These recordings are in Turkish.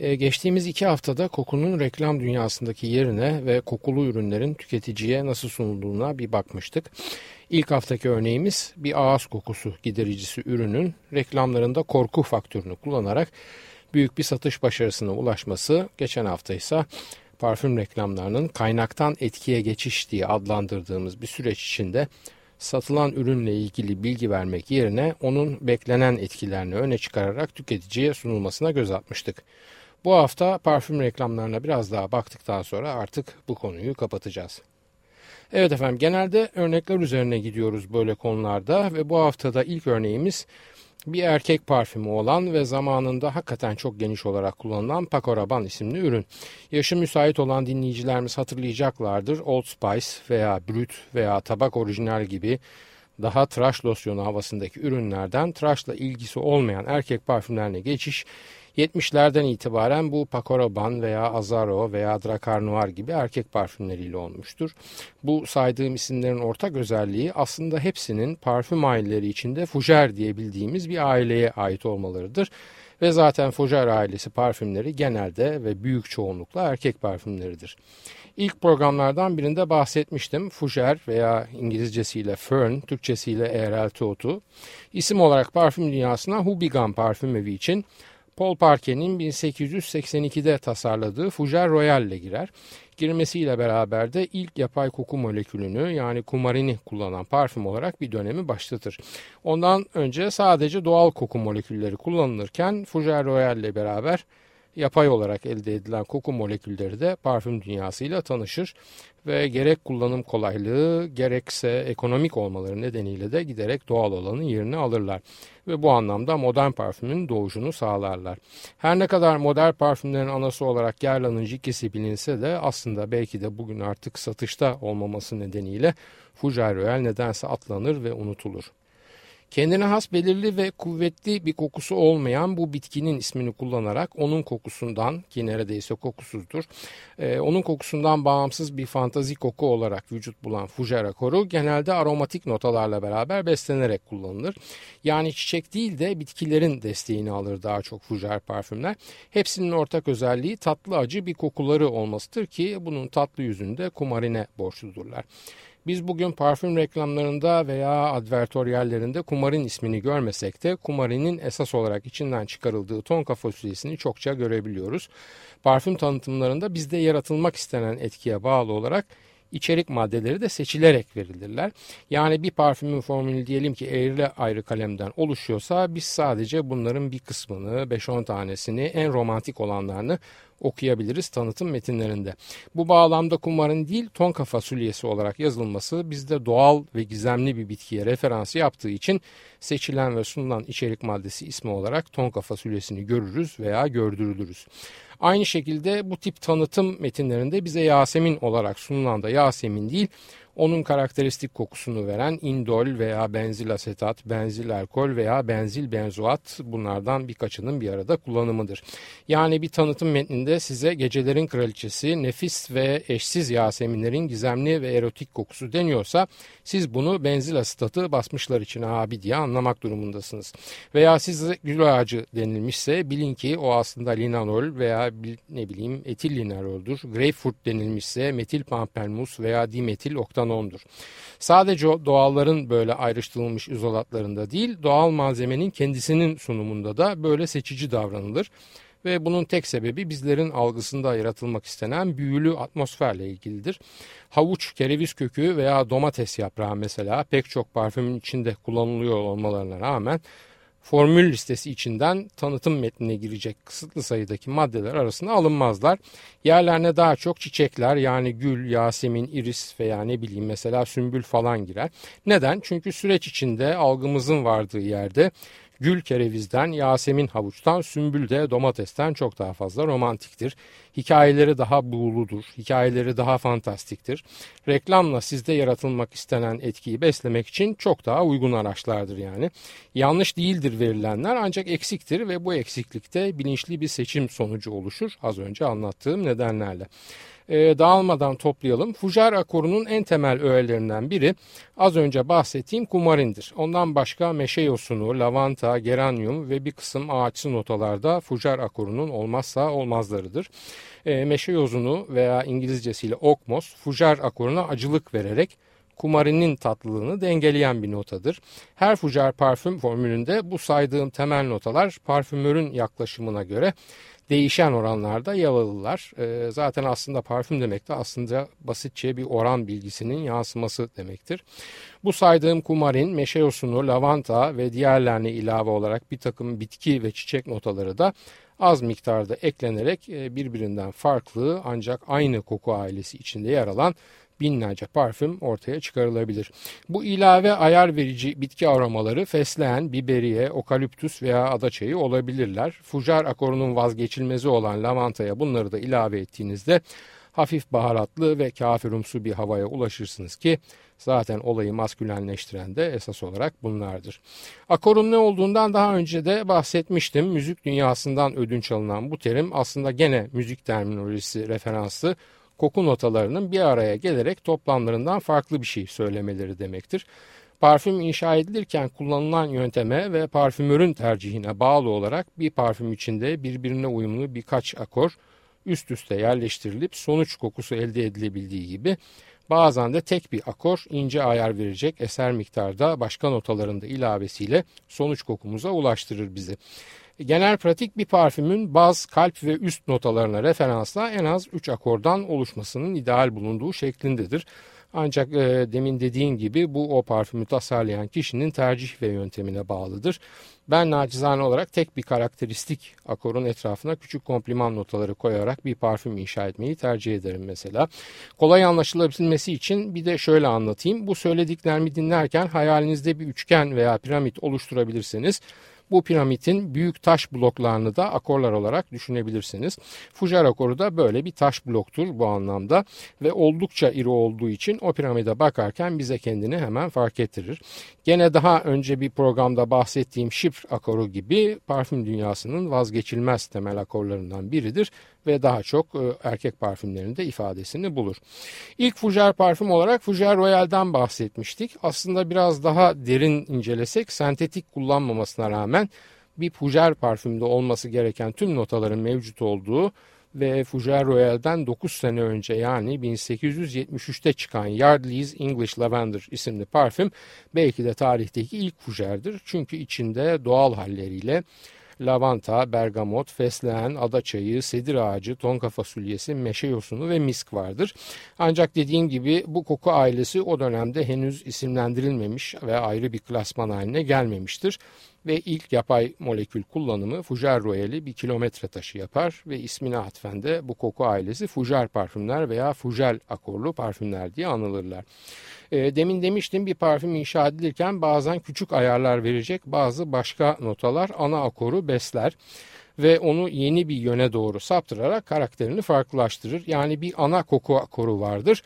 Ee, geçtiğimiz iki haftada kokunun reklam dünyasındaki yerine ve kokulu ürünlerin tüketiciye nasıl sunulduğuna bir bakmıştık. İlk haftaki örneğimiz bir ağız kokusu gidericisi ürünün reklamlarında korku faktörünü kullanarak büyük bir satış başarısına ulaşması. Geçen hafta ise parfüm reklamlarının kaynaktan etkiye geçiş diye adlandırdığımız bir süreç içinde satılan ürünle ilgili bilgi vermek yerine onun beklenen etkilerini öne çıkararak tüketiciye sunulmasına göz atmıştık. Bu hafta parfüm reklamlarına biraz daha baktıktan sonra artık bu konuyu kapatacağız. Evet efendim genelde örnekler üzerine gidiyoruz böyle konularda ve bu haftada ilk örneğimiz bir erkek parfümü olan ve zamanında hakikaten çok geniş olarak kullanılan Paco Rabanne isimli ürün. Yaşı müsait olan dinleyicilerimiz hatırlayacaklardır. Old Spice veya Brut veya Tabak Orijinal gibi daha tıraş losyonu havasındaki ürünlerden tıraşla ilgisi olmayan erkek parfümlerine geçiş 70'lerden itibaren bu Paco Rabanne veya Azaro veya Dracar Noir gibi erkek parfümleriyle olmuştur. Bu saydığım isimlerin ortak özelliği aslında hepsinin parfüm aileleri içinde Fougère diye bildiğimiz bir aileye ait olmalarıdır. Ve zaten Fougère ailesi parfümleri genelde ve büyük çoğunlukla erkek parfümleridir. İlk programlardan birinde bahsetmiştim. Fougère veya İngilizcesiyle Fern, Türkçesiyle eğrelti otu. İsim olarak parfüm dünyasına Hubigan parfüm evi için Paul Parker'in 1882'de tasarladığı Fougère Royal ile girer. Girmesiyle beraber de ilk yapay koku molekülünü yani kumarini kullanan parfüm olarak bir dönemi başlatır. Ondan önce sadece doğal koku molekülleri kullanılırken Fougère Royal ile beraber yapay olarak elde edilen koku molekülleri de parfüm dünyasıyla tanışır ve gerek kullanım kolaylığı gerekse ekonomik olmaları nedeniyle de giderek doğal olanın yerini alırlar ve bu anlamda modern parfümün doğuşunu sağlarlar. Her ne kadar modern parfümlerin anası olarak Guerlain'ın Jikisi bilinse de aslında belki de bugün artık satışta olmaması nedeniyle Fougère Royal nedense atlanır ve unutulur. Kendine has belirli ve kuvvetli bir kokusu olmayan bu bitkinin ismini kullanarak onun kokusundan ki neredeyse kokusuzdur, e, onun kokusundan bağımsız bir fantazi koku olarak vücut bulan Fougère akoru genelde aromatik notalarla beraber beslenerek kullanılır. Yani çiçek değil de bitkilerin desteğini alır daha çok Fougère parfümler. Hepsinin ortak özelliği tatlı acı bir kokuları olmasıdır ki bunun tatlı yüzünde kumarine borçludurlar. Biz bugün parfüm reklamlarında veya advertoryallerinde kumarin ismini görmesek de kumarinin esas olarak içinden çıkarıldığı tonka fasulyesini çokça görebiliyoruz. Parfüm tanıtımlarında bizde yaratılmak istenen etkiye bağlı olarak içerik maddeleri de seçilerek verilirler. Yani bir parfümün formülü diyelim ki eğri ayrı kalemden oluşuyorsa biz sadece bunların bir kısmını 5-10 tanesini en romantik olanlarını okuyabiliriz tanıtım metinlerinde. Bu bağlamda kumarın değil tonka fasulyesi olarak yazılması bizde doğal ve gizemli bir bitkiye referans yaptığı için seçilen ve sunulan içerik maddesi ismi olarak tonka fasulyesini görürüz veya gördürülürüz. Aynı şekilde bu tip tanıtım metinlerinde bize Yasemin olarak sunulan da Yasemin değil onun karakteristik kokusunu veren indol veya benzil asetat, benzil alkol veya benzil benzoat bunlardan birkaçının bir arada kullanımıdır. Yani bir tanıtım metninde size gecelerin kraliçesi, nefis ve eşsiz Yaseminlerin gizemli ve erotik kokusu deniyorsa siz bunu benzil asetatı basmışlar için abi diye anlamak durumundasınız. Veya size gül ağacı denilmişse bilin ki o aslında linalol veya ne bileyim etil linaloldür. Grapefruit denilmişse metil pampelmus veya dimetil oktan kanondur. Sadece o doğalların böyle ayrıştırılmış izolatlarında değil doğal malzemenin kendisinin sunumunda da böyle seçici davranılır ve bunun tek sebebi bizlerin algısında yaratılmak istenen büyülü atmosferle ilgilidir. Havuç, kereviz kökü veya domates yaprağı mesela pek çok parfümün içinde kullanılıyor olmalarına rağmen formül listesi içinden tanıtım metnine girecek kısıtlı sayıdaki maddeler arasında alınmazlar. Yerlerine daha çok çiçekler yani gül, yasemin, iris veya ne bileyim mesela sümbül falan girer. Neden? Çünkü süreç içinde algımızın vardığı yerde Gül kerevizden, Yasemin havuçtan, sümbül de domatesten çok daha fazla romantiktir. Hikayeleri daha buğuludur, hikayeleri daha fantastiktir. Reklamla sizde yaratılmak istenen etkiyi beslemek için çok daha uygun araçlardır yani. Yanlış değildir verilenler ancak eksiktir ve bu eksiklikte bilinçli bir seçim sonucu oluşur az önce anlattığım nedenlerle e, dağılmadan toplayalım. Fujar akorunun en temel öğelerinden biri az önce bahsettiğim kumarindir. Ondan başka meşe yosunu, lavanta, geranyum ve bir kısım ağaçsı notalarda fujar akorunun olmazsa olmazlarıdır. E, meşe yozunu veya İngilizcesiyle okmos fujar akoruna acılık vererek kumarinin tatlılığını dengeleyen bir notadır. Her fujar parfüm formülünde bu saydığım temel notalar parfümörün yaklaşımına göre değişen oranlarda yer alırlar. E, zaten aslında parfüm demek de aslında basitçe bir oran bilgisinin yansıması demektir. Bu saydığım kumarin, meşe yosunu, lavanta ve diğerlerine ilave olarak bir takım bitki ve çiçek notaları da az miktarda eklenerek e, birbirinden farklı ancak aynı koku ailesi içinde yer alan binlerce parfüm ortaya çıkarılabilir. Bu ilave ayar verici bitki aromaları fesleğen, biberiye, okaliptüs veya adaçayı olabilirler. Fujar akorunun vazgeçilmezi olan lavantaya bunları da ilave ettiğinizde hafif baharatlı ve kafirumsu bir havaya ulaşırsınız ki zaten olayı maskülenleştiren de esas olarak bunlardır. Akorun ne olduğundan daha önce de bahsetmiştim. Müzik dünyasından ödünç alınan bu terim aslında gene müzik terminolojisi referansı koku notalarının bir araya gelerek toplamlarından farklı bir şey söylemeleri demektir. Parfüm inşa edilirken kullanılan yönteme ve parfümörün tercihine bağlı olarak bir parfüm içinde birbirine uyumlu birkaç akor üst üste yerleştirilip sonuç kokusu elde edilebildiği gibi bazen de tek bir akor ince ayar verecek eser miktarda başka notaların da ilavesiyle sonuç kokumuza ulaştırır bizi. Genel pratik bir parfümün baz, kalp ve üst notalarına referansla en az 3 akordan oluşmasının ideal bulunduğu şeklindedir. Ancak e, demin dediğim gibi bu o parfümü tasarlayan kişinin tercih ve yöntemine bağlıdır. Ben nacizane olarak tek bir karakteristik akorun etrafına küçük kompliman notaları koyarak bir parfüm inşa etmeyi tercih ederim mesela. Kolay anlaşılabilmesi için bir de şöyle anlatayım. Bu söylediklerimi dinlerken hayalinizde bir üçgen veya piramit oluşturabilirseniz bu piramidin büyük taş bloklarını da akorlar olarak düşünebilirsiniz. Fujar akoru da böyle bir taş bloktur bu anlamda ve oldukça iri olduğu için o piramide bakarken bize kendini hemen fark ettirir. Gene daha önce bir programda bahsettiğim şifr akoru gibi parfüm dünyasının vazgeçilmez temel akorlarından biridir ve daha çok e, erkek parfümlerinde ifadesini bulur. İlk Fougère parfüm olarak Fougère Royal'den bahsetmiştik. Aslında biraz daha derin incelesek sentetik kullanmamasına rağmen bir Fougère parfümde olması gereken tüm notaların mevcut olduğu ve Fougère Royal'den 9 sene önce yani 1873'te çıkan Yardley's English Lavender isimli parfüm belki de tarihteki ilk Fougère'dir. Çünkü içinde doğal halleriyle lavanta, bergamot, fesleğen, adaçayı, sedir ağacı, tonka fasulyesi, meşe yosunu ve misk vardır. Ancak dediğim gibi bu koku ailesi o dönemde henüz isimlendirilmemiş ve ayrı bir klasman haline gelmemiştir ve ilk yapay molekül kullanımı Fujar Royal'i bir kilometre taşı yapar ve ismine atfen de bu koku ailesi Fujar parfümler veya Fujel akorlu parfümler diye anılırlar. E, demin demiştim bir parfüm inşa edilirken bazen küçük ayarlar verecek bazı başka notalar ana akoru besler ve onu yeni bir yöne doğru saptırarak karakterini farklılaştırır. Yani bir ana koku akoru vardır.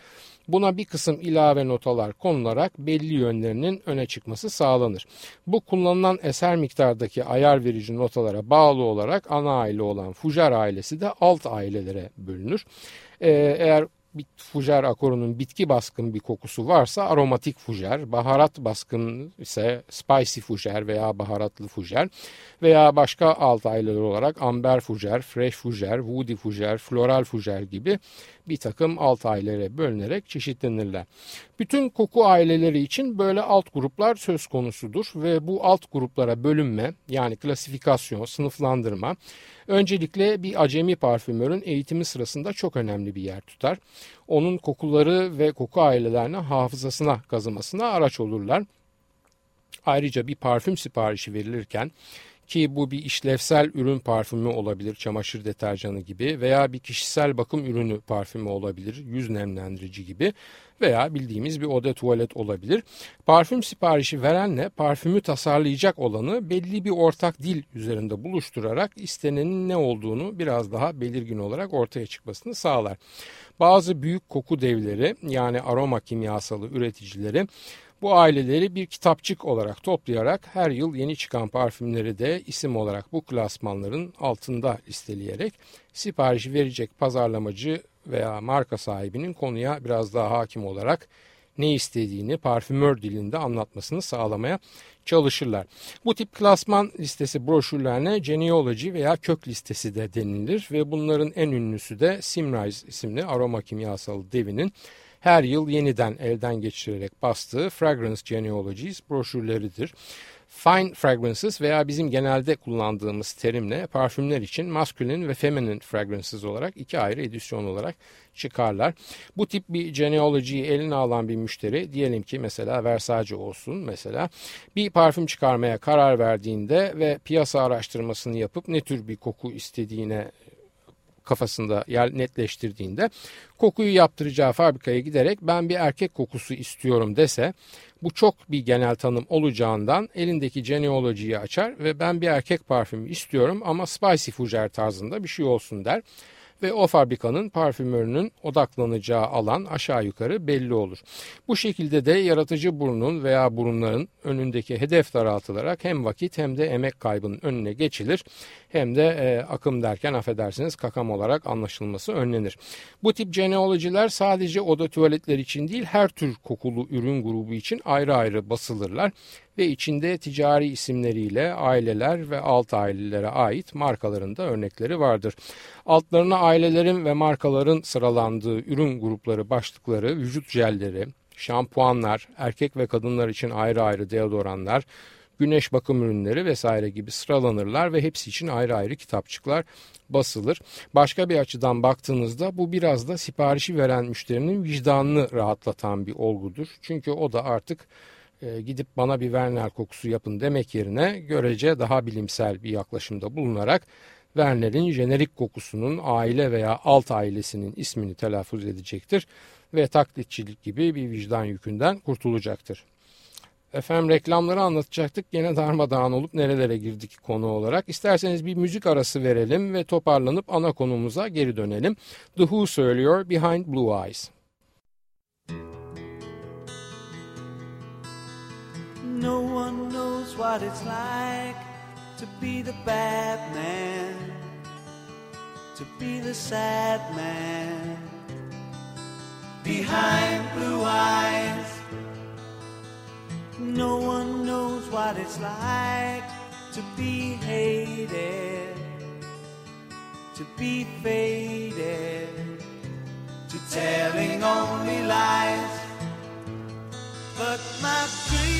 Buna bir kısım ilave notalar konularak belli yönlerinin öne çıkması sağlanır. Bu kullanılan eser miktardaki ayar verici notalara bağlı olarak ana aile olan Fujar ailesi de alt ailelere bölünür. Ee, eğer bir fujer akorunun bitki baskın bir kokusu varsa aromatik fujer, baharat baskın ise spicy fujer veya baharatlı fujer veya başka alt aileler olarak amber fujer, fresh fujer, woody fujer, floral fujer gibi bir takım alt ailelere bölünerek çeşitlenirler. Bütün koku aileleri için böyle alt gruplar söz konusudur ve bu alt gruplara bölünme yani klasifikasyon, sınıflandırma öncelikle bir acemi parfümörün eğitimi sırasında çok önemli bir yer tutar. Onun kokuları ve koku ailelerine hafızasına kazımasına araç olurlar. Ayrıca bir parfüm siparişi verilirken ki bu bir işlevsel ürün parfümü olabilir çamaşır deterjanı gibi veya bir kişisel bakım ürünü parfümü olabilir yüz nemlendirici gibi veya bildiğimiz bir oda tuvalet olabilir. Parfüm siparişi verenle parfümü tasarlayacak olanı belli bir ortak dil üzerinde buluşturarak istenenin ne olduğunu biraz daha belirgin olarak ortaya çıkmasını sağlar. Bazı büyük koku devleri yani aroma kimyasalı üreticileri bu aileleri bir kitapçık olarak toplayarak her yıl yeni çıkan parfümleri de isim olarak bu klasmanların altında listeleyerek siparişi verecek pazarlamacı veya marka sahibinin konuya biraz daha hakim olarak ne istediğini parfümör dilinde anlatmasını sağlamaya çalışırlar. Bu tip klasman listesi broşürlerine genealogy veya kök listesi de denilir ve bunların en ünlüsü de Simrise isimli aroma kimyasal devinin her yıl yeniden elden geçirerek bastığı Fragrance Genealogies broşürleridir. Fine fragrances veya bizim genelde kullandığımız terimle parfümler için masculine ve feminine fragrances olarak iki ayrı edisyon olarak çıkarlar. Bu tip bir genealogy'yi eline alan bir müşteri diyelim ki mesela Versace olsun mesela bir parfüm çıkarmaya karar verdiğinde ve piyasa araştırmasını yapıp ne tür bir koku istediğine kafasında yer netleştirdiğinde kokuyu yaptıracağı fabrikaya giderek ben bir erkek kokusu istiyorum dese bu çok bir genel tanım olacağından elindeki genealojiyi açar ve ben bir erkek parfümü istiyorum ama spicy fougere tarzında bir şey olsun der ve o fabrikanın parfümörünün odaklanacağı alan aşağı yukarı belli olur. Bu şekilde de yaratıcı burnun veya burunların önündeki hedef daraltılarak hem vakit hem de emek kaybının önüne geçilir hem de e, akım derken affedersiniz kakam olarak anlaşılması önlenir. Bu tip genealojiler sadece oda tuvaletler için değil her tür kokulu ürün grubu için ayrı ayrı basılırlar ve içinde ticari isimleriyle aileler ve alt ailelere ait markaların da örnekleri vardır. Altlarına ailelerin ve markaların sıralandığı ürün grupları başlıkları, vücut jelleri, şampuanlar, erkek ve kadınlar için ayrı ayrı deodoranlar, güneş bakım ürünleri vesaire gibi sıralanırlar ve hepsi için ayrı ayrı kitapçıklar basılır. Başka bir açıdan baktığınızda bu biraz da siparişi veren müşterinin vicdanını rahatlatan bir olgudur. Çünkü o da artık e, gidip bana bir Werner kokusu yapın demek yerine görece daha bilimsel bir yaklaşımda bulunarak Werner'in jenerik kokusunun aile veya alt ailesinin ismini telaffuz edecektir ve taklitçilik gibi bir vicdan yükünden kurtulacaktır. Efendim reklamları anlatacaktık. Gene darmadağın olup nerelere girdik konu olarak. İsterseniz bir müzik arası verelim ve toparlanıp ana konumuza geri dönelim. The Who söylüyor Behind Blue Eyes. No one knows what it's like to be the bad man, to be the sad man. Behind blue eyes, no one knows what it's like to be hated, to be faded, to telling only lies. But my empty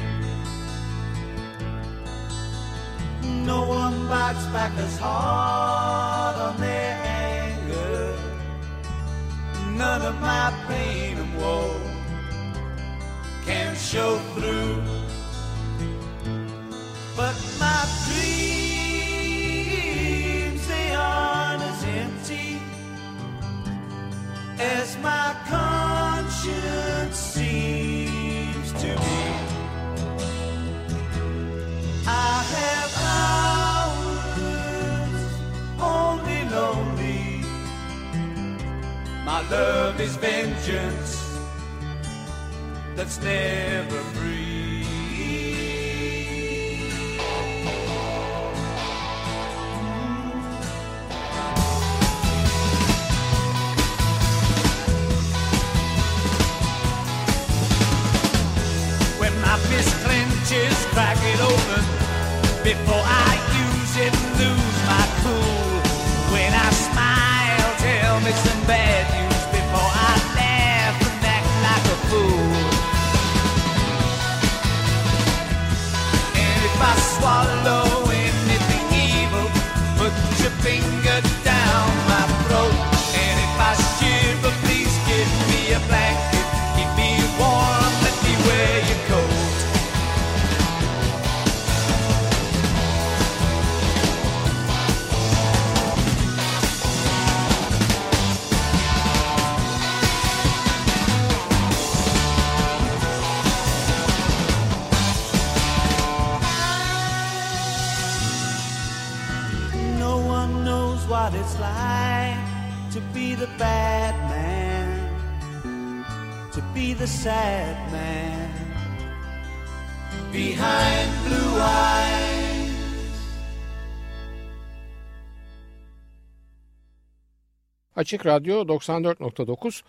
No one bites back as hard on their anger. None of my pain and woe can show through. But my dreams beyond as empty as my conscience seems to be. My love is vengeance that's never free. When my fist clenches, crack it open before I use it loose. Açık Radyo 94.9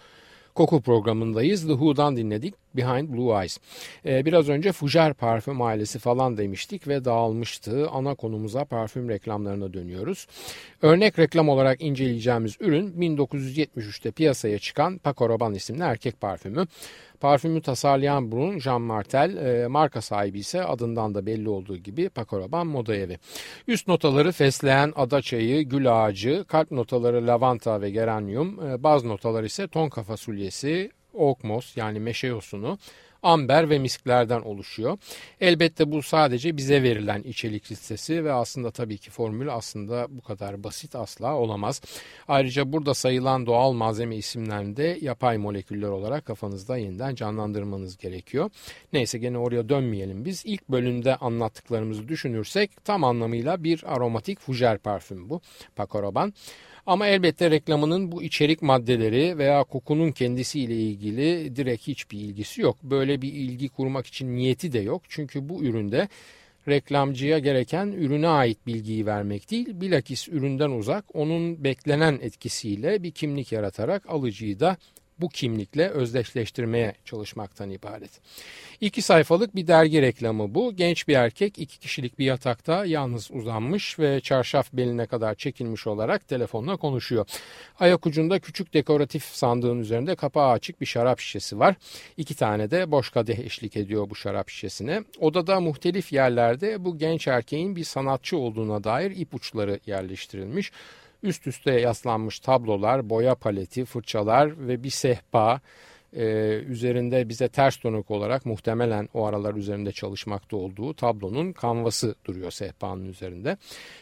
Koku programındayız. The Who'dan dinledik. Behind Blue Eyes. Ee, biraz önce Fujer parfüm ailesi falan demiştik ve dağılmıştı. Ana konumuza parfüm reklamlarına dönüyoruz. Örnek reklam olarak inceleyeceğimiz ürün 1973'te piyasaya çıkan Paco Rabanne isimli erkek parfümü. Parfümü tasarlayan burun Jean Martel, e, marka sahibi ise adından da belli olduğu gibi Paco Rabanne Moda Evi. Üst notaları fesleğen, ada çayı, gül ağacı, kalp notaları lavanta ve geranium, e, baz notaları ise tonka fasulyesi, oak moss yani meşe yosunu, amber ve misklerden oluşuyor. Elbette bu sadece bize verilen içerik listesi ve aslında tabii ki formül aslında bu kadar basit asla olamaz. Ayrıca burada sayılan doğal malzeme isimlerini de yapay moleküller olarak kafanızda yeniden canlandırmanız gerekiyor. Neyse gene oraya dönmeyelim biz. İlk bölümde anlattıklarımızı düşünürsek tam anlamıyla bir aromatik fujer parfüm bu. Paco Rabanne. Ama elbette reklamının bu içerik maddeleri veya kokunun kendisiyle ilgili direkt hiçbir ilgisi yok. Böyle bir ilgi kurmak için niyeti de yok. Çünkü bu üründe reklamcıya gereken ürüne ait bilgiyi vermek değil, bilakis üründen uzak onun beklenen etkisiyle bir kimlik yaratarak alıcıyı da bu kimlikle özdeşleştirmeye çalışmaktan ibaret. İki sayfalık bir dergi reklamı bu. Genç bir erkek iki kişilik bir yatakta yalnız uzanmış ve çarşaf beline kadar çekilmiş olarak telefonla konuşuyor. Ayak ucunda küçük dekoratif sandığın üzerinde kapağı açık bir şarap şişesi var. İki tane de boş kadeh eşlik ediyor bu şarap şişesine. Odada muhtelif yerlerde bu genç erkeğin bir sanatçı olduğuna dair ipuçları yerleştirilmiş. Üst üste yaslanmış tablolar, boya paleti, fırçalar ve bir sehpa e, üzerinde bize ters dönük olarak muhtemelen o aralar üzerinde çalışmakta olduğu tablonun kanvası duruyor sehpanın üzerinde.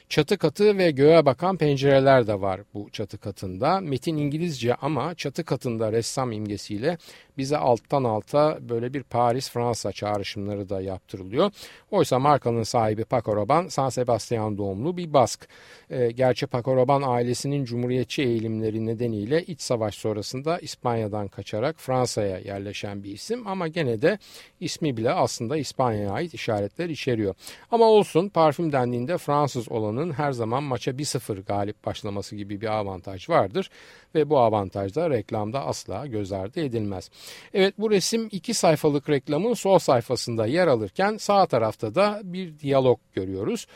Çatı katı ve göğe bakan pencereler de var bu çatı katında. Metin İngilizce ama çatı katında ressam imgesiyle bize alttan alta böyle bir Paris-Fransa çağrışımları da yaptırılıyor. Oysa markanın sahibi Paco Rabanne San Sebastian doğumlu bir Bask. E, gerçi Paco Rabanne ailesinin cumhuriyetçi eğilimleri nedeniyle iç savaş sonrasında İspanya'dan kaçarak Fransa'ya yerleşen bir isim ama gene de ismi bile aslında İspanya'ya ait işaretler içeriyor. Ama olsun parfüm dendiğinde Fransız olanın her zaman maça 1-0 galip başlaması gibi bir avantaj vardır ve bu avantaj da reklamda asla göz ardı edilmez. Evet bu resim iki sayfalık reklamın sol sayfasında yer alırken sağ tarafta da bir diyalog görüyoruz.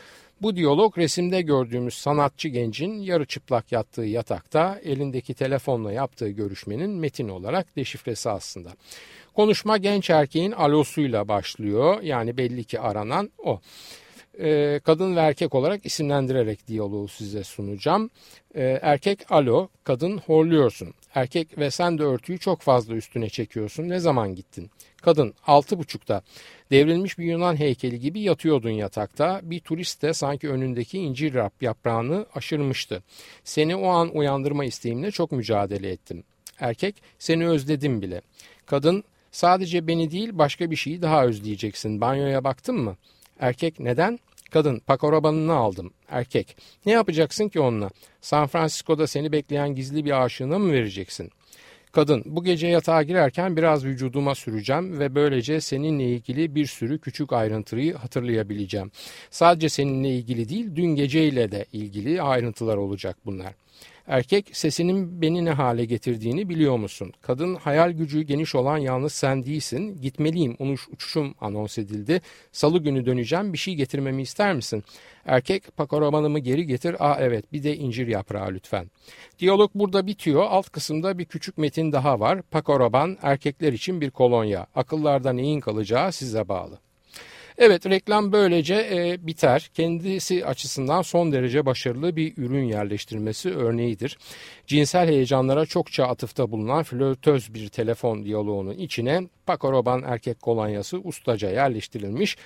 Bu diyalog resimde gördüğümüz sanatçı gencin yarı çıplak yattığı yatakta elindeki telefonla yaptığı görüşmenin metin olarak deşifresi aslında. Konuşma genç erkeğin alosuyla başlıyor yani belli ki aranan o. Ee, kadın ve erkek olarak isimlendirerek diyaloğu size sunacağım. Ee, erkek alo, kadın horluyorsun. Erkek ve sen de örtüyü çok fazla üstüne çekiyorsun. Ne zaman gittin? Kadın altı buçukta. Devrilmiş bir Yunan heykeli gibi yatıyordun yatakta. Bir turist de sanki önündeki incir yaprağını aşırmıştı. Seni o an uyandırma isteğimle çok mücadele ettim. Erkek seni özledim bile. Kadın sadece beni değil başka bir şeyi daha özleyeceksin. Banyoya baktın mı? Erkek neden? Kadın pakorabanını aldım. Erkek ne yapacaksın ki onunla? San Francisco'da seni bekleyen gizli bir aşığına mı vereceksin? Kadın bu gece yatağa girerken biraz vücuduma süreceğim ve böylece seninle ilgili bir sürü küçük ayrıntıyı hatırlayabileceğim. Sadece seninle ilgili değil dün geceyle de ilgili ayrıntılar olacak bunlar. Erkek sesinin beni ne hale getirdiğini biliyor musun? Kadın hayal gücü geniş olan yalnız sen değilsin. Gitmeliyim unuş uçuşum anons edildi. Salı günü döneceğim bir şey getirmemi ister misin? Erkek pakoromanımı geri getir. Aa evet bir de incir yaprağı lütfen. Diyalog burada bitiyor. Alt kısımda bir küçük metin daha var. Pakoroban erkekler için bir kolonya. Akıllarda neyin kalacağı size bağlı. Evet reklam böylece e, biter. Kendisi açısından son derece başarılı bir ürün yerleştirmesi örneğidir. Cinsel heyecanlara çokça atıfta bulunan flörtöz bir telefon diyaloğunun içine Pakoroban erkek kolonyası ustaca yerleştirilmiş.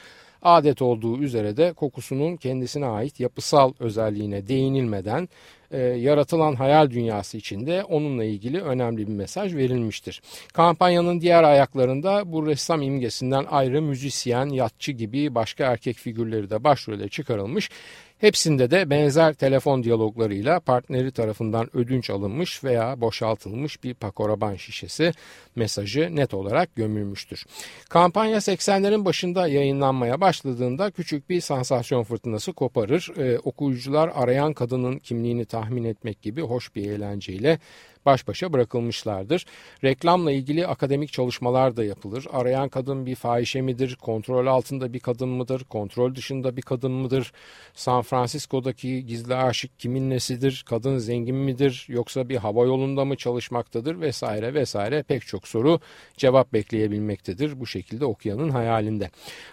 Adet olduğu üzere de kokusunun kendisine ait yapısal özelliğine değinilmeden e, yaratılan hayal dünyası içinde onunla ilgili önemli bir mesaj verilmiştir. Kampanyanın diğer ayaklarında bu ressam imgesinden ayrı müzisyen, yatçı gibi başka erkek figürleri de başrole çıkarılmış. Hepsinde de benzer telefon diyaloglarıyla partneri tarafından ödünç alınmış veya boşaltılmış bir pakoraban şişesi mesajı net olarak gömülmüştür. Kampanya 80'lerin başında yayınlanmaya başladığında küçük bir sansasyon fırtınası koparır. Ee, okuyucular arayan kadının kimliğini tahmin etmek gibi hoş bir eğlenceyle baş başa bırakılmışlardır. Reklamla ilgili akademik çalışmalar da yapılır. Arayan kadın bir fahişe midir? Kontrol altında bir kadın mıdır? Kontrol dışında bir kadın mıdır? San Francisco'daki gizli aşık kimin nesidir? Kadın zengin midir? Yoksa bir hava yolunda mı çalışmaktadır? Vesaire vesaire pek çok soru cevap bekleyebilmektedir. Bu şekilde okuyanın hayalinde.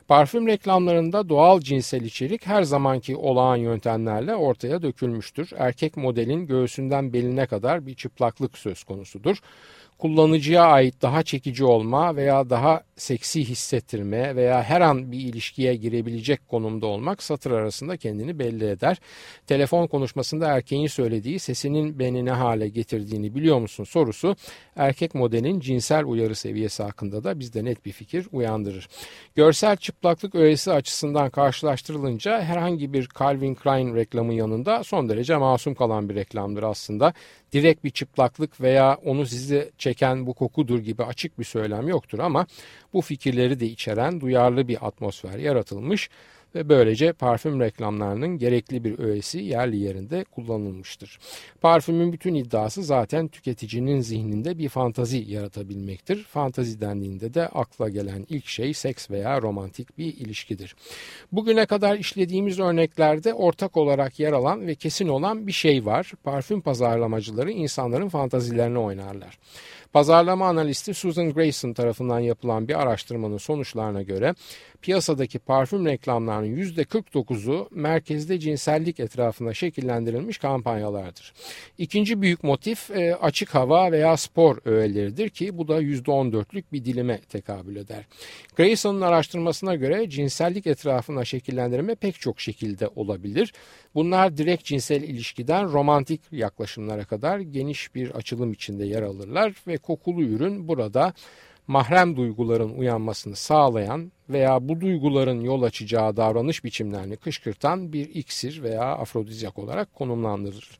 Parfüm reklamlarında doğal cinsel içerik her zamanki olağan yöntemlerle ortaya dökülmüştür. Erkek modelin göğsünden beline kadar bir çıplaklık farklılık söz konusudur kullanıcıya ait daha çekici olma veya daha seksi hissettirme veya her an bir ilişkiye girebilecek konumda olmak satır arasında kendini belli eder. Telefon konuşmasında erkeğin söylediği sesinin beni ne hale getirdiğini biliyor musun sorusu erkek modelin cinsel uyarı seviyesi hakkında da bizde net bir fikir uyandırır. Görsel çıplaklık öğesi açısından karşılaştırılınca herhangi bir Calvin Klein reklamı yanında son derece masum kalan bir reklamdır aslında. Direkt bir çıplaklık veya onu size çeken bu kokudur gibi açık bir söylem yoktur ama bu fikirleri de içeren duyarlı bir atmosfer yaratılmış ve böylece parfüm reklamlarının gerekli bir öğesi yerli yerinde kullanılmıştır. Parfümün bütün iddiası zaten tüketicinin zihninde bir fantazi yaratabilmektir. Fantazi dendiğinde de akla gelen ilk şey seks veya romantik bir ilişkidir. Bugüne kadar işlediğimiz örneklerde ortak olarak yer alan ve kesin olan bir şey var. Parfüm pazarlamacıları insanların fantazilerini oynarlar. Pazarlama analisti Susan Grayson tarafından yapılan bir araştırmanın sonuçlarına göre piyasadaki parfüm reklamlarının %49'u merkezde cinsellik etrafında şekillendirilmiş kampanyalardır. İkinci büyük motif e, açık hava veya spor öğeleridir ki bu da %14'lük bir dilime tekabül eder. Grayson'un araştırmasına göre cinsellik etrafına şekillendirme pek çok şekilde olabilir. Bunlar direkt cinsel ilişkiden romantik yaklaşımlara kadar geniş bir açılım içinde yer alırlar kokulu ürün burada mahrem duyguların uyanmasını sağlayan veya bu duyguların yol açacağı davranış biçimlerini kışkırtan bir iksir veya afrodizyak olarak konumlandırılır.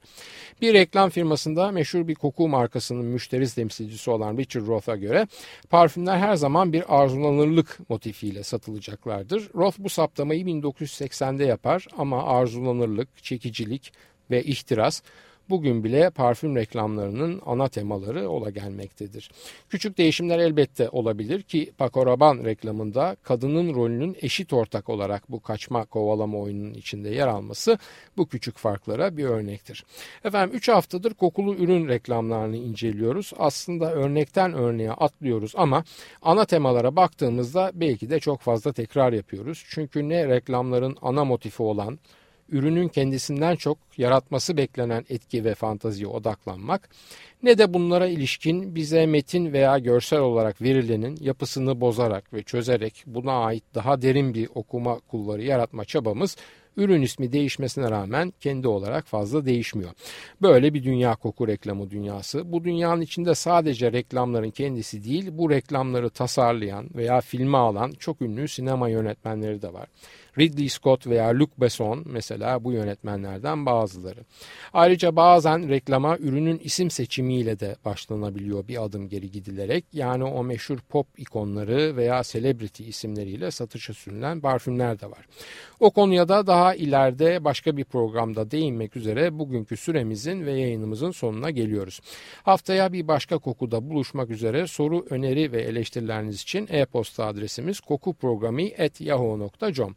Bir reklam firmasında meşhur bir koku markasının müşteri temsilcisi olan Richard Roth'a göre parfümler her zaman bir arzulanırlık motifiyle satılacaklardır. Roth bu saptamayı 1980'de yapar ama arzulanırlık, çekicilik ve ihtiras bugün bile parfüm reklamlarının ana temaları ola gelmektedir. Küçük değişimler elbette olabilir ki Paco Rabanne reklamında kadının rolünün eşit ortak olarak bu kaçma kovalama oyununun içinde yer alması bu küçük farklara bir örnektir. Efendim 3 haftadır kokulu ürün reklamlarını inceliyoruz. Aslında örnekten örneğe atlıyoruz ama ana temalara baktığımızda belki de çok fazla tekrar yapıyoruz. Çünkü ne reklamların ana motifi olan ürünün kendisinden çok yaratması beklenen etki ve fantaziye odaklanmak ne de bunlara ilişkin bize metin veya görsel olarak verilenin yapısını bozarak ve çözerek buna ait daha derin bir okuma kulları yaratma çabamız ürün ismi değişmesine rağmen kendi olarak fazla değişmiyor. Böyle bir dünya koku reklamı dünyası. Bu dünyanın içinde sadece reklamların kendisi değil, bu reklamları tasarlayan veya filme alan çok ünlü sinema yönetmenleri de var. Ridley Scott veya Luc Besson mesela bu yönetmenlerden bazıları. Ayrıca bazen reklama ürünün isim seçimiyle de başlanabiliyor bir adım geri gidilerek. Yani o meşhur pop ikonları veya celebrity isimleriyle satışa sürülen parfümler de var. O konuya da daha ileride başka bir programda değinmek üzere bugünkü süremizin ve yayınımızın sonuna geliyoruz. Haftaya bir başka kokuda buluşmak üzere soru, öneri ve eleştirileriniz için e-posta adresimiz kokuprogrami.yahoo.com